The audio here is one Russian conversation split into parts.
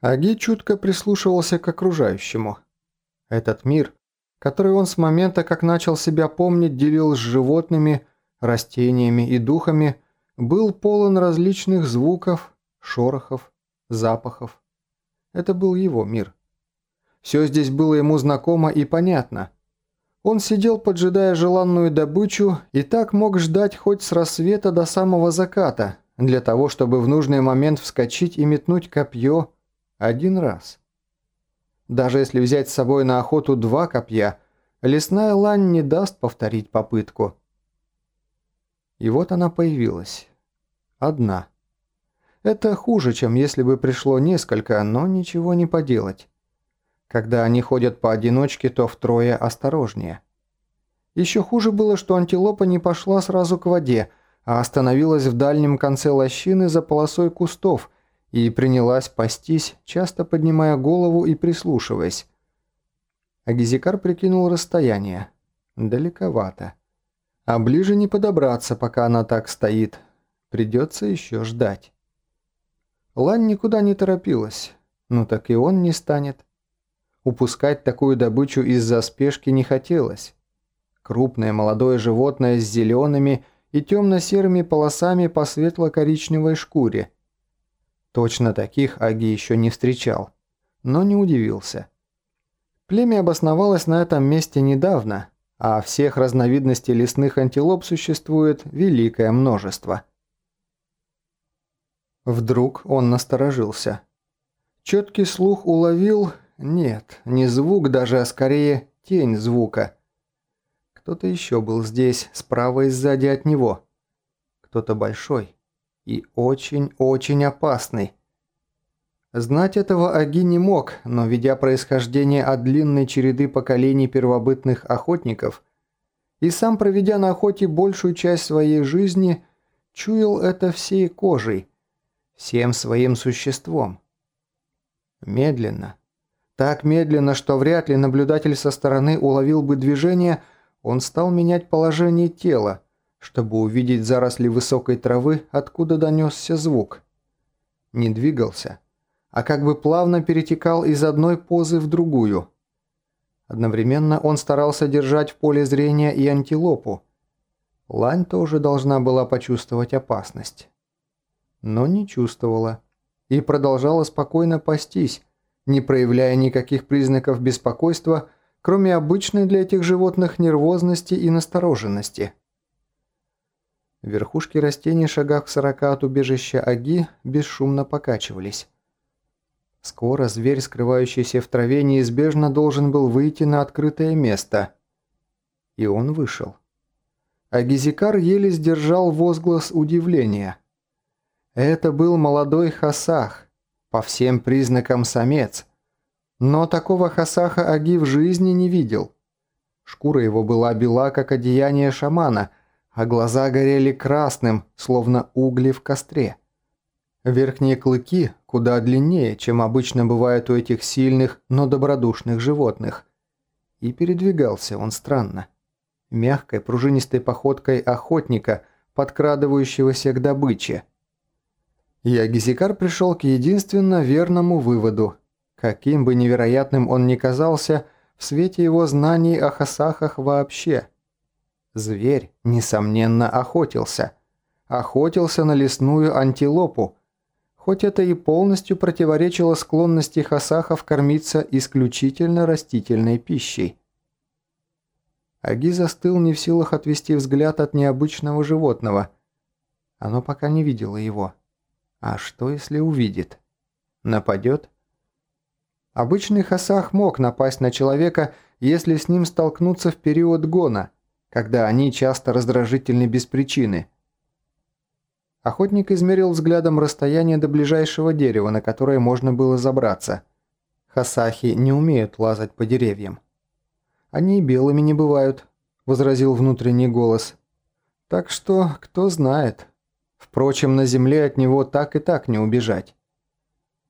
Аги чутко прислушивался к окружающему. Этот мир, который он с момента, как начал себя помнить, делил с животными, растениями и духами, был полон различных звуков, шорохов, запахов. Это был его мир. Все здесь было ему знакомо и понятно. Он сидел, поджидая желанную добычу, и так мог ждать хоть с рассвета до самого заката, для того, чтобы в нужный момент вскочить и метнуть копье, один раз. Даже если взять с собой на охоту два копья, лесная лань не даст повторить попытку. И вот она появилась. Одна. Это хуже, чем если бы пришло несколько, но ничего не поделать. Когда они ходят поодиночке, то втрое осторожнее. Еще хуже было, что антилопа не пошла сразу к воде, а остановилась в дальнем конце лощины за полосой кустов – и принялась пастись, часто поднимая голову и прислушиваясь. Агизикар прикинул расстояние. Далековато. А ближе не подобраться, пока она так стоит. Придется еще ждать. Лань никуда не торопилась. Ну так и он не станет. Упускать такую добычу из-за спешки не хотелось. Крупное молодое животное с зелеными и темно-серыми полосами по светло-коричневой шкуре – Точно таких Аги еще не встречал, но не удивился. Племя обосновалось на этом месте недавно, а всех разновидностей лесных антилоп существует великое множество. Вдруг он насторожился. Четкий слух уловил... Нет, не звук даже, а скорее тень звука. Кто-то еще был здесь, справа и сзади от него. Кто-то большой и очень-очень опасный. Знать этого Аги не мог, но ведя происхождение от длинной череды поколений первобытных охотников и сам проведя на охоте большую часть своей жизни, чуял это всей кожей, всем своим существом. Медленно, так медленно, что вряд ли наблюдатель со стороны уловил бы движение, он стал менять положение тела, чтобы увидеть заросли высокой травы, откуда донесся звук. Не двигался, а как бы плавно перетекал из одной позы в другую. Одновременно он старался держать в поле зрения и антилопу. Лань тоже должна была почувствовать опасность. Но не чувствовала. И продолжала спокойно пастись, не проявляя никаких признаков беспокойства, кроме обычной для этих животных нервозности и настороженности – Верхушки растений в шагах в сорока от убежища Аги бесшумно покачивались. Скоро зверь, скрывающийся в траве, неизбежно должен был выйти на открытое место. И он вышел. Агизикар еле сдержал возглас удивления. Это был молодой хасах, по всем признакам самец. Но такого хасаха Аги в жизни не видел. Шкура его была бела, как одеяние шамана – а глаза горели красным, словно угли в костре. Верхние клыки куда длиннее, чем обычно бывает у этих сильных, но добродушных животных. И передвигался он странно. Мягкой, пружинистой походкой охотника, подкрадывающегося к добыче. Ягизикар пришел к единственно верному выводу. Каким бы невероятным он ни казался, в свете его знаний о хасахах вообще – Зверь, несомненно, охотился. Охотился на лесную антилопу, хоть это и полностью противоречило склонности хасахов кормиться исключительно растительной пищей. Аги застыл не в силах отвести взгляд от необычного животного. Оно пока не видело его. А что, если увидит? Нападет? Обычный хасах мог напасть на человека, если с ним столкнуться в период гона – когда они часто раздражительны без причины. Охотник измерил взглядом расстояние до ближайшего дерева, на которое можно было забраться. Хасахи не умеют лазать по деревьям. «Они белыми не бывают», – возразил внутренний голос. «Так что, кто знает. Впрочем, на земле от него так и так не убежать».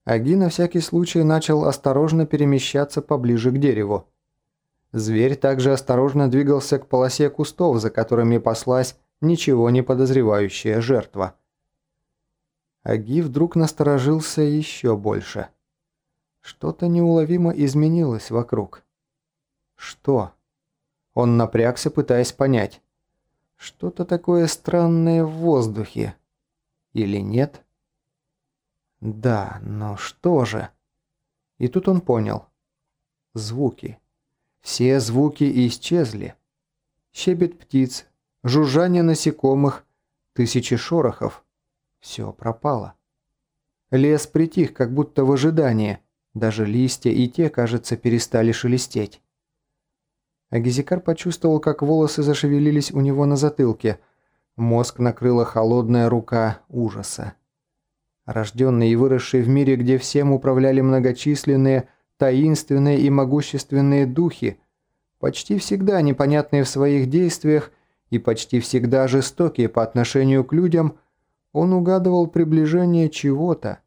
Аги на всякий случай начал осторожно перемещаться поближе к дереву. Зверь также осторожно двигался к полосе кустов, за которыми паслась ничего не подозревающая жертва. Аги вдруг насторожился еще больше. Что-то неуловимо изменилось вокруг. Что? Он напрягся, пытаясь понять. Что-то такое странное в воздухе. Или нет? Да, но что же? И тут он понял. Звуки. Все звуки исчезли. Щебет птиц, жужжание насекомых, тысячи шорохов. Все пропало. Лес притих, как будто в ожидании. Даже листья и те, кажется, перестали шелестеть. Агизикар почувствовал, как волосы зашевелились у него на затылке. Мозг накрыла холодная рука ужаса. Рожденный и выросший в мире, где всем управляли многочисленные, таинственные и могущественные духи, почти всегда непонятные в своих действиях и почти всегда жестокие по отношению к людям, он угадывал приближение чего-то,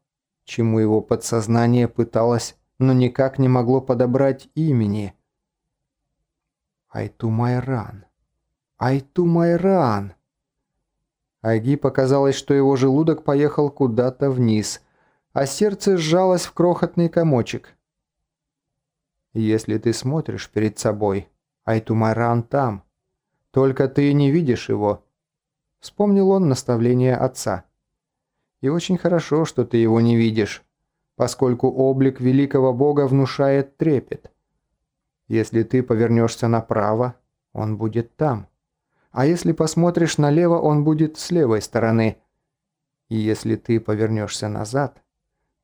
чему его подсознание пыталось, но никак не могло подобрать имени. Айтумайран. Айтумайран. Айги показалось, что его желудок поехал куда-то вниз, а сердце сжалось в крохотный комочек. Если ты смотришь перед собой, Айтумайран там. Только ты не видишь его. Вспомнил он наставление отца. И очень хорошо, что ты его не видишь, поскольку облик великого бога внушает трепет. Если ты повернешься направо, он будет там. А если посмотришь налево, он будет с левой стороны. И если ты повернешься назад,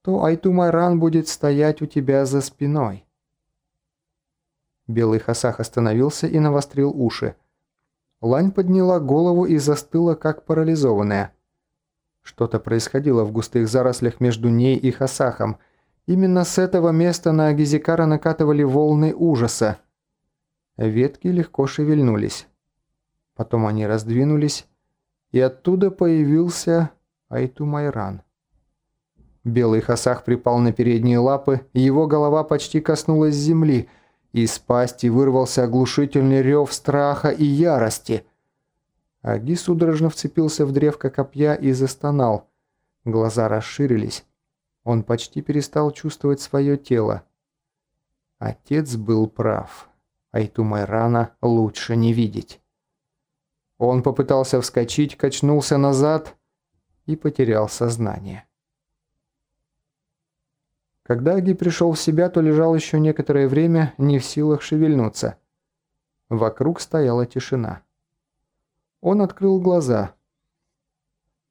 то Айтумайран будет стоять у тебя за спиной. Белый Хасах остановился и навострил уши. Лань подняла голову и застыла, как парализованная. Что-то происходило в густых зарослях между ней и Хасахом. Именно с этого места на Агизикара накатывали волны ужаса. Ветки легко шевельнулись. Потом они раздвинулись, и оттуда появился Айтумайран. Белый Хасах припал на передние лапы, его голова почти коснулась земли, из пасти вырвался оглушительный рев страха и ярости – Аги судорожно вцепился в древко копья и застонал. Глаза расширились. Он почти перестал чувствовать свое тело. Отец был прав. Айтумайрана лучше не видеть. Он попытался вскочить, качнулся назад и потерял сознание. Когда Аги пришел в себя, то лежал еще некоторое время не в силах шевельнуться. Вокруг стояла тишина. Он открыл глаза.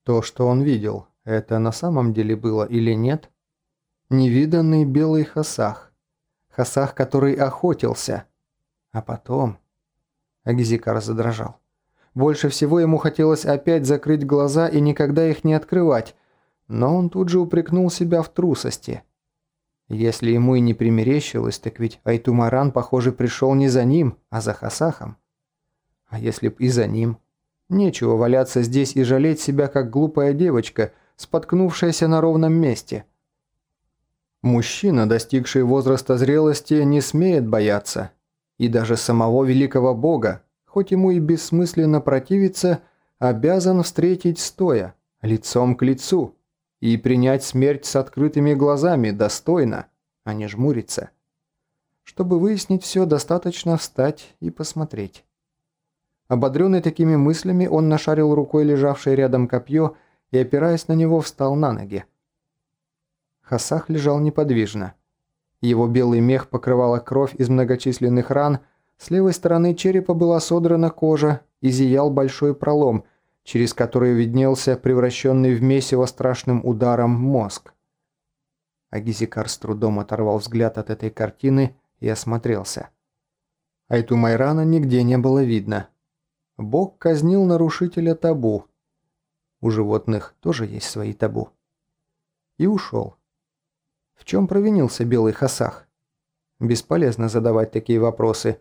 То, что он видел, это на самом деле было или нет? Невиданный белый хасах. Хасах, который охотился. А потом... Агизикар задрожал. Больше всего ему хотелось опять закрыть глаза и никогда их не открывать, но он тут же упрекнул себя в трусости. Если ему и не примерещилось, так ведь Айтумаран, похоже, пришел не за ним, а за Хасахом. А если б и за ним? Нечего валяться здесь и жалеть себя, как глупая девочка, споткнувшаяся на ровном месте. Мужчина, достигший возраста зрелости, не смеет бояться. И даже самого великого бога, хоть ему и бессмысленно противиться, обязан встретить стоя, лицом к лицу, и принять смерть с открытыми глазами достойно, а не жмуриться. Чтобы выяснить все, достаточно встать и посмотреть. Ободренный такими мыслями, он нашарил рукой лежавшее рядом копье и, опираясь на него, встал на ноги. Хасах лежал неподвижно. Его белый мех покрывала кровь из многочисленных ран, с левой стороны черепа была содрана кожа и зиял большой пролом, через который виднелся превращенный в месиво страшным ударом мозг. Агизикар с трудом оторвал взгляд от этой картины и осмотрелся. Айту Майрана нигде не было видно. Бог казнил нарушителя табу. У животных тоже есть свои табу. И ушел. В чем провинился белый хасах? Бесполезно задавать такие вопросы.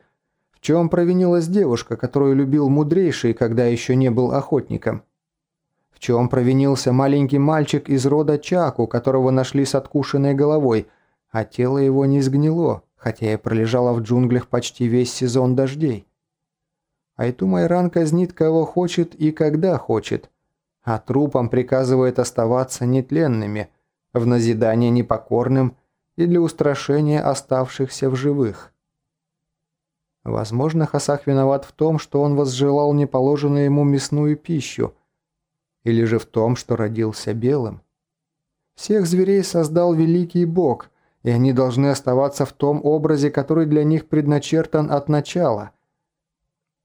В чем провинилась девушка, которую любил мудрейший, когда еще не был охотником? В чем провинился маленький мальчик из рода Чаку, которого нашли с откушенной головой, а тело его не сгнило, хотя и пролежало в джунглях почти весь сезон дождей? Айту-Майран казнит кого хочет и когда хочет, а трупам приказывает оставаться нетленными, в назидание непокорным и для устрашения оставшихся в живых. Возможно, Хасах виноват в том, что он возжелал неположенную ему мясную пищу, или же в том, что родился белым. Всех зверей создал великий бог, и они должны оставаться в том образе, который для них предначертан от начала.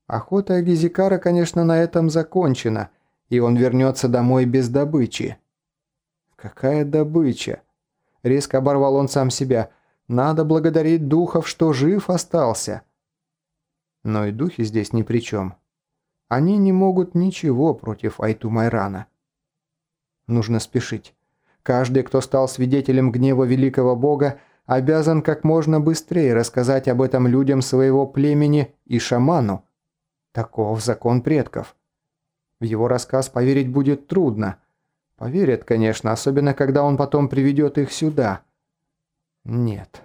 Охота Агизикара, конечно, на этом закончена, и он вернется домой без добычи. Какая добыча? Резко оборвал он сам себя. Надо благодарить духов, что жив остался. Но и духи здесь ни при чем. Они не могут ничего против Айту Майрана. Нужно спешить. Каждый, кто стал свидетелем гнева великого бога, обязан как можно быстрее рассказать об этом людям своего племени и шаману. Таков закон предков. В его рассказ поверить будет трудно. Поверят, конечно, особенно когда он потом приведет их сюда. Нет.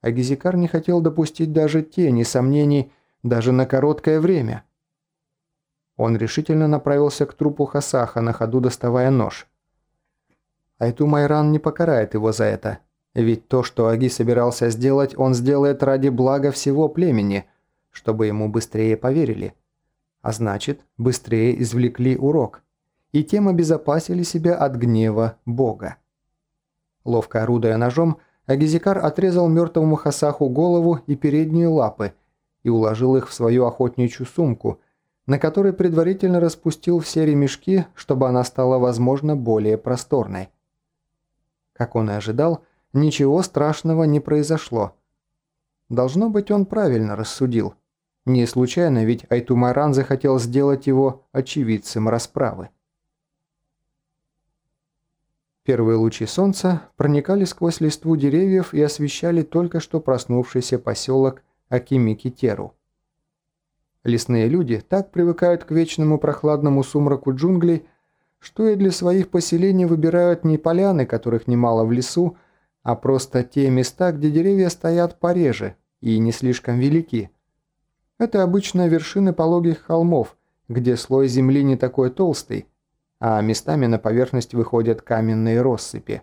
Агизикар не хотел допустить даже тени сомнений, даже на короткое время. Он решительно направился к трупу Хасаха, на ходу доставая нож. Айту Майран не покарает его за это. Ведь то, что Аги собирался сделать, он сделает ради блага всего племени, чтобы ему быстрее поверили. А значит, быстрее извлекли урок. И тем обезопасили себя от гнева Бога. Ловко орудуя ножом, Агизикар отрезал мертвому Хасаху голову и передние лапы и уложил их в свою охотничью сумку, на которой предварительно распустил все ремешки, чтобы она стала, возможно, более просторной. Как он и ожидал, ничего страшного не произошло. Должно быть, он правильно рассудил. Не случайно, ведь Айтумаран захотел сделать его очевидцем расправы. Первые лучи солнца проникали сквозь листву деревьев и освещали только что проснувшийся поселок Акимикитеру. Лесные люди так привыкают к вечному прохладному сумраку джунглей, что и для своих поселений выбирают не поляны, которых немало в лесу, а просто те места, где деревья стоят пореже и не слишком велики. Это обычно вершины пологих холмов, где слой земли не такой толстый, а местами на поверхность выходят каменные россыпи.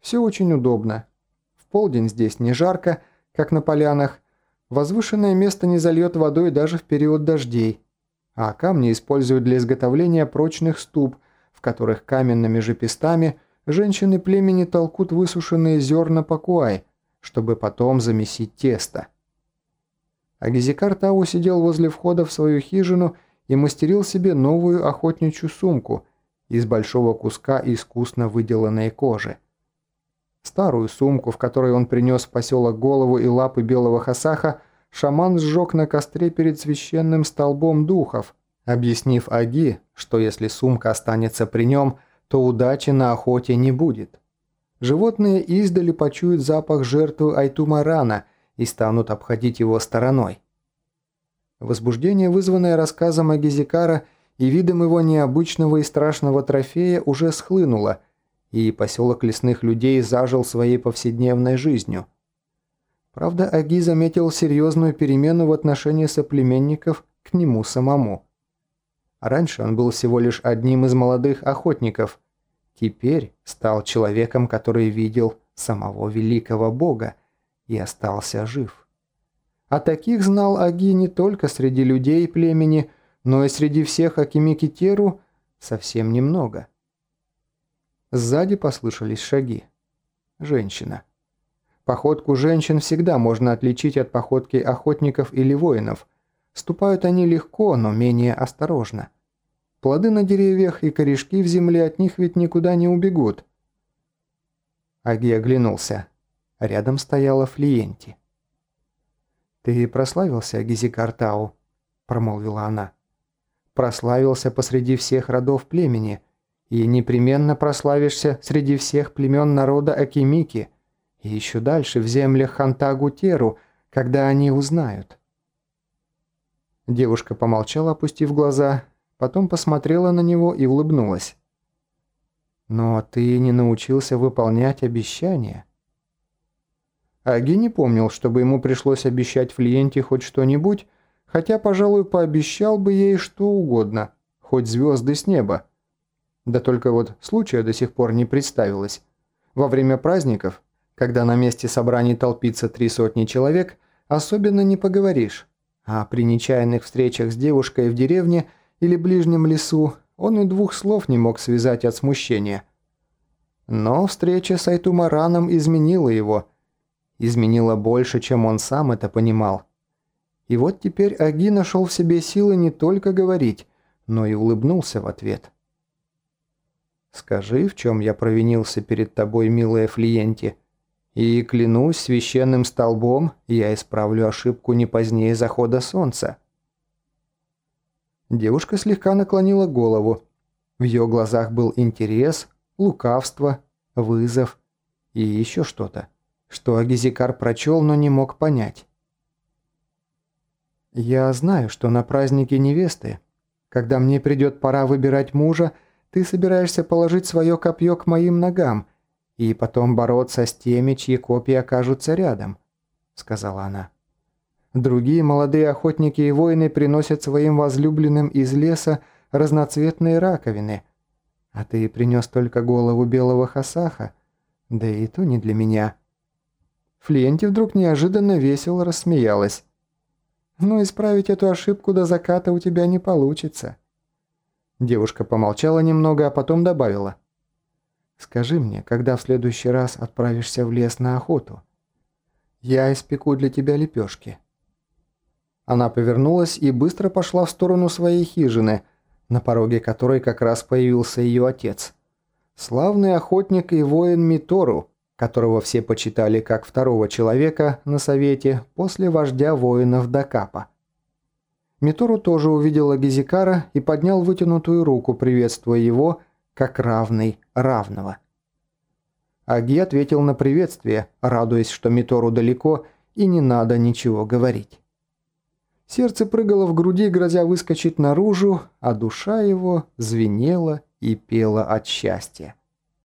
Все очень удобно. В полдень здесь не жарко, как на полянах, возвышенное место не зальет водой даже в период дождей, а камни используют для изготовления прочных ступ, в которых каменными же пестами женщины племени толкут высушенные зерна пакуай, чтобы потом замесить тесто. Агизикар Тау сидел возле входа в свою хижину и мастерил себе новую охотничью сумку из большого куска искусно выделанной кожи. Старую сумку, в которой он принес в поселок голову и лапы белого хасаха, шаман сжег на костре перед священным столбом духов, объяснив Аги, что если сумка останется при нем, то удачи на охоте не будет. Животные издали почуют запах жертвы Айтумарана и станут обходить его стороной. Возбуждение, вызванное рассказом Агизикара и видом его необычного и страшного трофея, уже схлынуло, и поселок лесных людей зажил своей повседневной жизнью – Правда, Аги заметил серьезную перемену в отношении соплеменников к нему самому. Раньше он был всего лишь одним из молодых охотников. Теперь стал человеком, который видел самого великого бога и остался жив. А таких знал Аги не только среди людей племени, но и среди всех Акимикитеру совсем немного. Сзади послышались шаги. Женщина. Походку женщин всегда можно отличить от походки охотников или воинов. Ступают они легко, но менее осторожно. Плоды на деревьях и корешки в земле от них ведь никуда не убегут. Аги оглянулся. Рядом стояла Флиенти. «Ты прославился, Гизикартау», – промолвила она. «Прославился посреди всех родов племени, и непременно прославишься среди всех племен народа Акимики – и еще дальше, в землях Хантагу-Теру, когда они узнают. Девушка помолчала, опустив глаза, потом посмотрела на него и улыбнулась. «Но ты не научился выполнять обещания». Аги не помнил, чтобы ему пришлось обещать Флиенте хоть что-нибудь, хотя, пожалуй, пообещал бы ей что угодно, хоть звезды с неба. Да только вот случая до сих пор не представилось. Во время праздников Когда на месте собраний толпится три сотни человек, особенно не поговоришь. А при нечаянных встречах с девушкой в деревне или ближнем лесу он и двух слов не мог связать от смущения. Но встреча с Айтумараном изменила его. Изменила больше, чем он сам это понимал. И вот теперь Аги нашел в себе силы не только говорить, но и улыбнулся в ответ. «Скажи, в чем я провинился перед тобой, милая Флиенти, и клянусь священным столбом, я исправлю ошибку не позднее захода солнца». Девушка слегка наклонила голову. В ее глазах был интерес, лукавство, вызов и еще что-то, что Агизикар прочел, но не мог понять. «Я знаю, что на празднике невесты, когда мне придет пора выбирать мужа, ты собираешься положить свое копье к моим ногам и потом бороться с теми, чьи копья окажутся рядом», — сказала она. «Другие молодые охотники и воины приносят своим возлюбленным из леса разноцветные раковины, а ты принес только голову белого хасаха, да и то не для меня». Фленти вдруг неожиданно весело рассмеялась. Но исправить эту ошибку до заката у тебя не получится». Девушка помолчала немного, а потом добавила. «Скажи мне, когда в следующий раз отправишься в лес на охоту? Я испеку для тебя лепешки». Она повернулась и быстро пошла в сторону своей хижины, на пороге которой как раз появился ее отец. Славный охотник и воин Митору, которого все почитали как второго человека на совете после вождя воинов Дакапа. Митору тоже увидел Агизикара и поднял вытянутую руку, приветствуя его, как равный равного. Аги ответил на приветствие, радуясь, что Митору далеко и не надо ничего говорить. Сердце прыгало в груди, грозя выскочить наружу, а душа его звенела и пела от счастья.